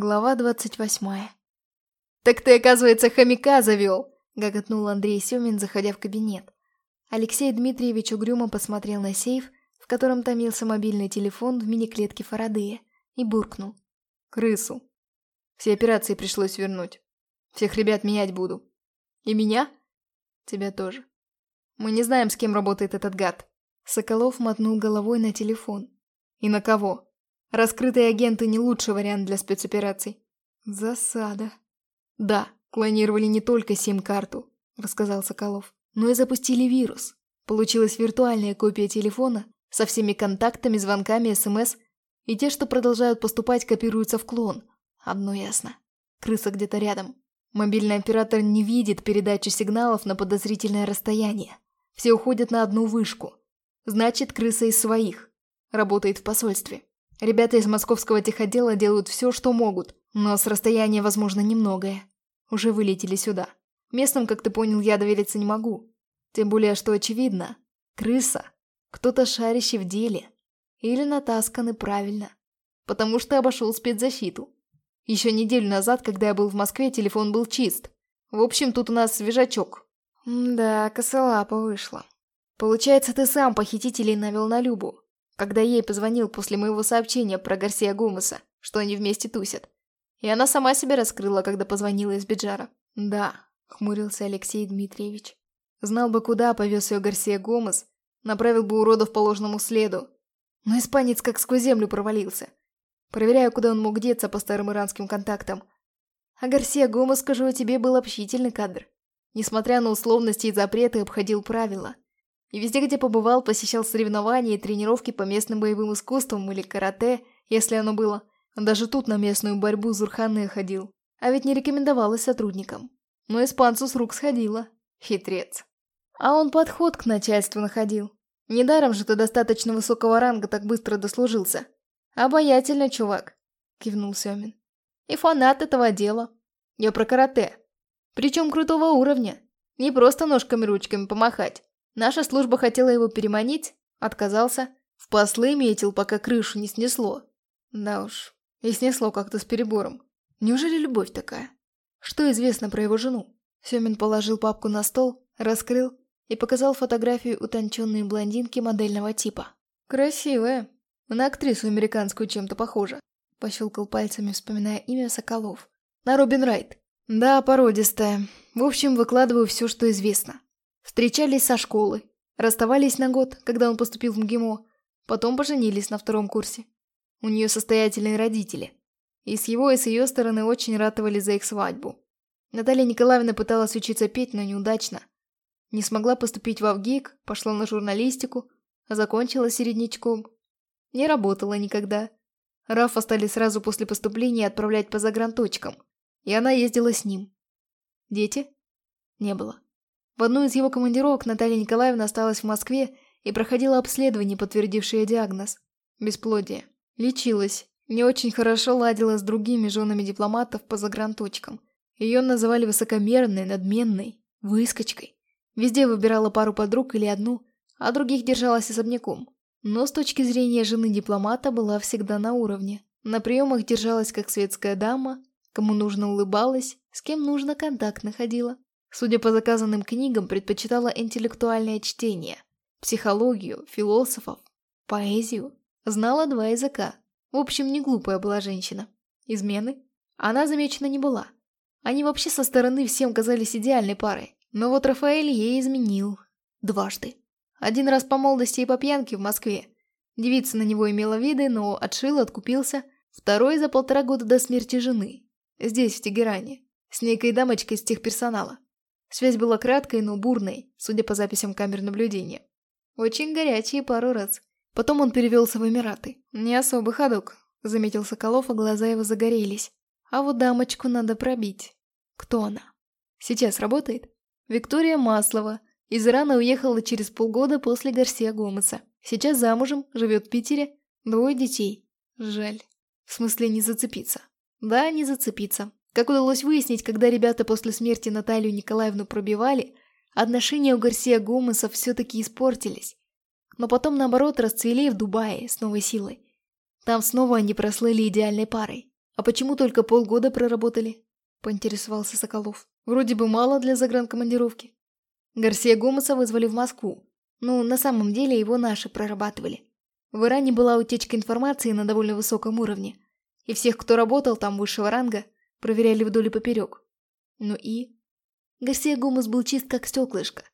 Глава двадцать восьмая. «Так ты, оказывается, хомяка завел!» — гоготнул Андрей Семин, заходя в кабинет. Алексей Дмитриевич угрюмо посмотрел на сейф, в котором томился мобильный телефон в мини-клетке Фарадея, и буркнул. «Крысу. Все операции пришлось вернуть. Всех ребят менять буду. И меня? Тебя тоже. Мы не знаем, с кем работает этот гад». Соколов мотнул головой на телефон. «И на кого?» Раскрытые агенты не лучший вариант для спецопераций. Засада. Да, клонировали не только сим-карту, рассказал Соколов, но и запустили вирус. Получилась виртуальная копия телефона со всеми контактами, звонками, СМС, и те, что продолжают поступать, копируются в клон. Одно ясно. Крыса где-то рядом. Мобильный оператор не видит передачу сигналов на подозрительное расстояние. Все уходят на одну вышку. Значит, крыса из своих. Работает в посольстве. Ребята из московского техотдела делают все, что могут, но с расстояния возможно немногое. Уже вылетели сюда. Местным, как ты понял, я довериться не могу. Тем более, что очевидно. Крыса. Кто-то шарящий в деле. Или натасканы правильно. Потому что обошел спецзащиту. Еще неделю назад, когда я был в Москве, телефон был чист. В общем, тут у нас свежачок. да, косолапа вышла. Получается, ты сам похитителей навел на Любу когда ей позвонил после моего сообщения про Гарсия Гумаса, что они вместе тусят. И она сама себя раскрыла, когда позвонила из Биджара. «Да», — хмурился Алексей Дмитриевич. «Знал бы, куда повез ее Гарсия Гомес, направил бы уродов по ложному следу. Но испанец как сквозь землю провалился. Проверяю, куда он мог деться по старым иранским контактам. А Гарсия Гомес, скажу тебе, был общительный кадр. Несмотря на условности и запреты, обходил правила. И везде, где побывал, посещал соревнования и тренировки по местным боевым искусствам или карате, если оно было. Даже тут на местную борьбу Зурханы ходил. А ведь не рекомендовалось сотрудникам. Но испанцу с рук сходило. Хитрец. А он подход к начальству находил. Недаром же ты достаточно высокого ранга так быстро дослужился. Обаятельный чувак, кивнул Семин. И фанат этого дела. Я про карате. Причем крутого уровня. Не просто ножками-ручками помахать. Наша служба хотела его переманить, отказался. В послы метил, пока крышу не снесло. Да уж, и снесло как-то с перебором. Неужели любовь такая? Что известно про его жену? Семин положил папку на стол, раскрыл и показал фотографию утонченной блондинки модельного типа. Красивая. На актрису американскую чем-то похожа. Пощелкал пальцами, вспоминая имя Соколов. На Робин Райт. Да, породистая. В общем, выкладываю все, что известно. Встречались со школы, расставались на год, когда он поступил в МГИМО, потом поженились на втором курсе. У нее состоятельные родители. И с его, и с ее стороны очень ратовали за их свадьбу. Наталья Николаевна пыталась учиться петь, но неудачно. Не смогла поступить в Авгик, пошла на журналистику, закончила середнячком. Не работала никогда. Рафа стали сразу после поступления отправлять по загранточкам, и она ездила с ним. Дети? Не было. В одну из его командировок Наталья Николаевна осталась в Москве и проходила обследование, подтвердившее диагноз. Бесплодие. Лечилась. Не очень хорошо ладила с другими женами дипломатов по загранточкам. Ее называли высокомерной, надменной, выскочкой. Везде выбирала пару подруг или одну, а других держалась особняком. Но с точки зрения жены дипломата была всегда на уровне. На приемах держалась как светская дама, кому нужно улыбалась, с кем нужно контакт находила. Судя по заказанным книгам, предпочитала интеллектуальное чтение, психологию, философов, поэзию. Знала два языка. В общем, не глупая была женщина. Измены? Она замечена не была. Они вообще со стороны всем казались идеальной парой. Но вот Рафаэль ей изменил. Дважды. Один раз по молодости и по пьянке в Москве. Девица на него имела виды, но отшил, откупился. Второй за полтора года до смерти жены. Здесь, в Тегеране. С некой дамочкой из техперсонала. Связь была краткой, но бурной, судя по записям камер наблюдения. Очень горячие пару раз. Потом он перевелся в Эмираты. Не особый ходок, заметил Соколов, а глаза его загорелись. А вот дамочку надо пробить. Кто она? Сейчас работает? Виктория Маслова. Из Ирана уехала через полгода после Гарсия Гомеса. Сейчас замужем, живет в Питере. Двое детей. Жаль. В смысле не зацепиться. Да, не зацепиться. Как удалось выяснить, когда ребята после смерти Наталью Николаевну пробивали, отношения у Гарсия Гомеса все-таки испортились. Но потом, наоборот, расцвели в Дубае с новой силой. Там снова они прослыли идеальной парой. «А почему только полгода проработали?» – поинтересовался Соколов. «Вроде бы мало для загранкомандировки». Гарсия Гомеса вызвали в Москву. Ну, на самом деле его наши прорабатывали. В Иране была утечка информации на довольно высоком уровне. И всех, кто работал там высшего ранга, проверяли вдоль и поперек. Ну и... Гарсия Гомес был чист как стеклышко.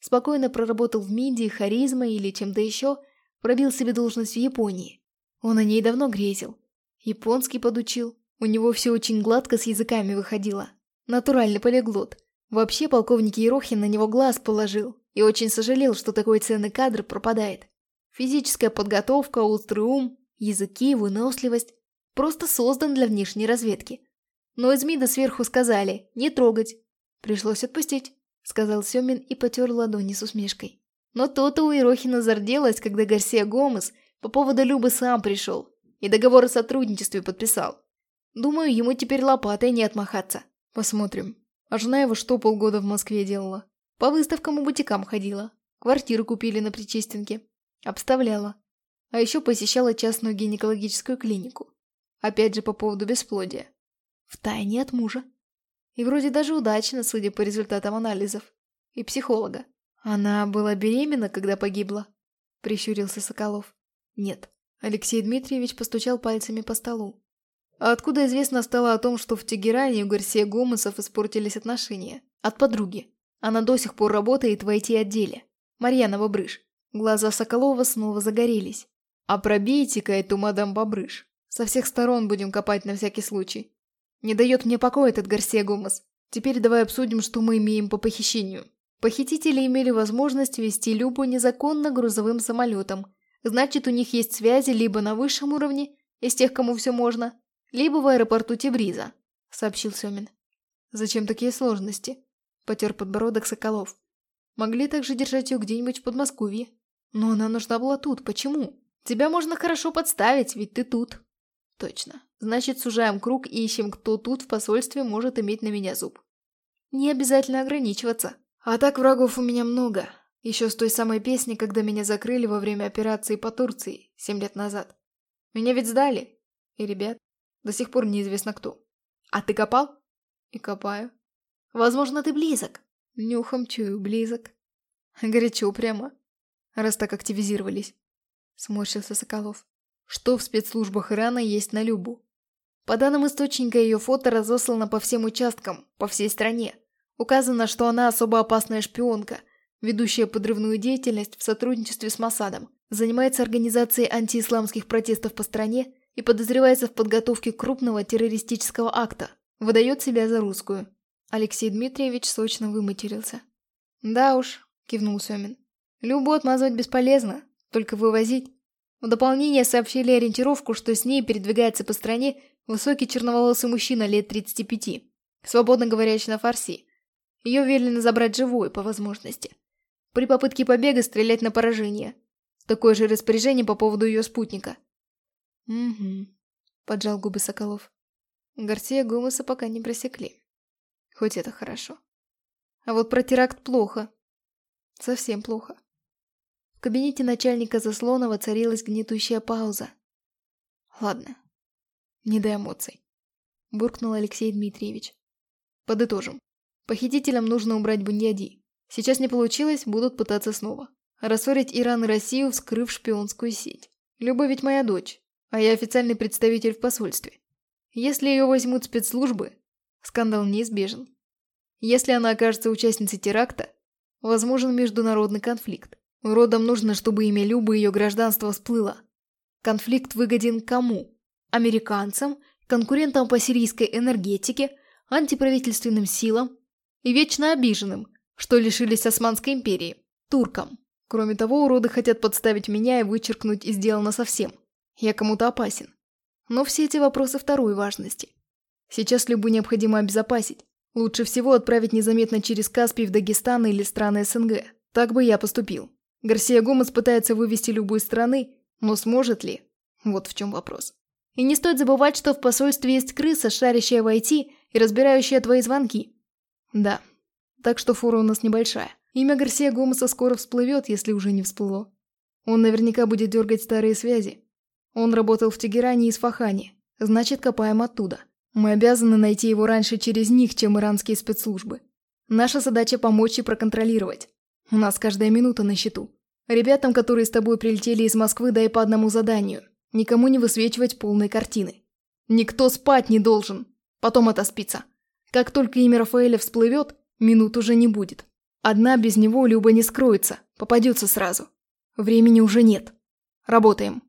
Спокойно проработал в МИДе, харизмой или чем-то еще, пробил себе должность в Японии. Он о ней давно грезил. Японский подучил. У него все очень гладко с языками выходило. Натуральный полиглот. Вообще полковник Ерохин на него глаз положил и очень сожалел, что такой ценный кадр пропадает. Физическая подготовка, острый ум, языки, выносливость. Просто создан для внешней разведки. Но из МИДа сверху сказали «не трогать». Пришлось отпустить, сказал Семин и потер ладони с усмешкой. Но то-то у Ерохина зарделось, когда Гарсия Гомес по поводу Любы сам пришел и договор о сотрудничестве подписал. Думаю, ему теперь лопатой не отмахаться. Посмотрим. А жена его что полгода в Москве делала? По выставкам и бутикам ходила. Квартиру купили на Причестенке. Обставляла. А еще посещала частную гинекологическую клинику. Опять же по поводу бесплодия. Втайне от мужа. И вроде даже удачно, судя по результатам анализов. И психолога. Она была беременна, когда погибла? Прищурился Соколов. Нет. Алексей Дмитриевич постучал пальцами по столу. А откуда известно стало о том, что в Тегеране у Гарсия Гомесов испортились отношения? От подруги. Она до сих пор работает в IT-отделе. Марьяна Бобрыш. Глаза Соколова снова загорелись. А пробейте-ка эту мадам Бобрыш. Со всех сторон будем копать на всякий случай. Не дает мне покоя этот Гарсия Гомес. Теперь давай обсудим, что мы имеем по похищению. Похитители имели возможность вести Любу незаконно грузовым самолетом, Значит, у них есть связи либо на высшем уровне, из тех, кому все можно, либо в аэропорту Тибриза», — сообщил Семин. «Зачем такие сложности?» — потер подбородок Соколов. «Могли также держать ее где-нибудь в Подмосковье. Но она нужна была тут. Почему? Тебя можно хорошо подставить, ведь ты тут». «Точно. Значит, сужаем круг и ищем, кто тут в посольстве может иметь на меня зуб. Не обязательно ограничиваться. А так врагов у меня много. Еще с той самой песни, когда меня закрыли во время операции по Турции, семь лет назад. Меня ведь сдали. И ребят. До сих пор неизвестно кто. А ты копал? И копаю. Возможно, ты близок. Нюхом чую, близок. Горячо прямо. Раз так активизировались. Сморщился Соколов. Что в спецслужбах Ирана есть на Любу? По данным источника, ее фото разослано по всем участкам, по всей стране. Указано, что она особо опасная шпионка – ведущая подрывную деятельность в сотрудничестве с Масадом, занимается организацией антиисламских протестов по стране и подозревается в подготовке крупного террористического акта, выдает себя за русскую. Алексей Дмитриевич сочно выматерился. «Да уж», – кивнул Семин. «Любу отмазывать бесполезно, только вывозить». В дополнение сообщили ориентировку, что с ней передвигается по стране высокий черноволосый мужчина лет 35, свободно говорящий на фарси. Ее велено забрать живой, по возможности. При попытке побега стрелять на поражение. Такое же распоряжение по поводу ее спутника. «Угу», — поджал губы Соколов. Гарсия Гомеса пока не просекли. Хоть это хорошо. А вот про теракт плохо. Совсем плохо. В кабинете начальника Заслонова царилась гнетущая пауза. Ладно, не до эмоций. Буркнул Алексей Дмитриевич. Подытожим. Похитителям нужно убрать Буньяди. Сейчас не получилось, будут пытаться снова. Рассорить Иран и Россию, вскрыв шпионскую сеть. Люба ведь моя дочь, а я официальный представитель в посольстве. Если ее возьмут спецслужбы, скандал неизбежен. Если она окажется участницей теракта, возможен международный конфликт. Родам нужно, чтобы имя Любы и ее гражданство всплыло. Конфликт выгоден кому? Американцам, конкурентам по сирийской энергетике, антиправительственным силам и вечно обиженным, что лишились Османской империи, туркам. Кроме того, уроды хотят подставить меня и вычеркнуть из дела насовсем. Я кому-то опасен. Но все эти вопросы второй важности. Сейчас Любу необходимо обезопасить. Лучше всего отправить незаметно через Каспий в Дагестан или страны СНГ. Так бы я поступил. Гарсия Гомес пытается вывести любую страны, но сможет ли? Вот в чем вопрос. И не стоит забывать, что в посольстве есть крыса, шарящая в IT и разбирающая твои звонки. Да, так что фора у нас небольшая. Имя Гарсия Гомеса скоро всплывет, если уже не всплыло. Он наверняка будет дергать старые связи. Он работал в Тегеране и Сфахане. Значит, копаем оттуда. Мы обязаны найти его раньше через них, чем иранские спецслужбы. Наша задача помочь и проконтролировать. У нас каждая минута на счету. Ребятам, которые с тобой прилетели из Москвы, дай по одному заданию. Никому не высвечивать полной картины. Никто спать не должен. Потом отоспится. Как только имя Рафаэля всплывет, минут уже не будет. Одна без него Люба не скроется, попадется сразу. Времени уже нет. Работаем.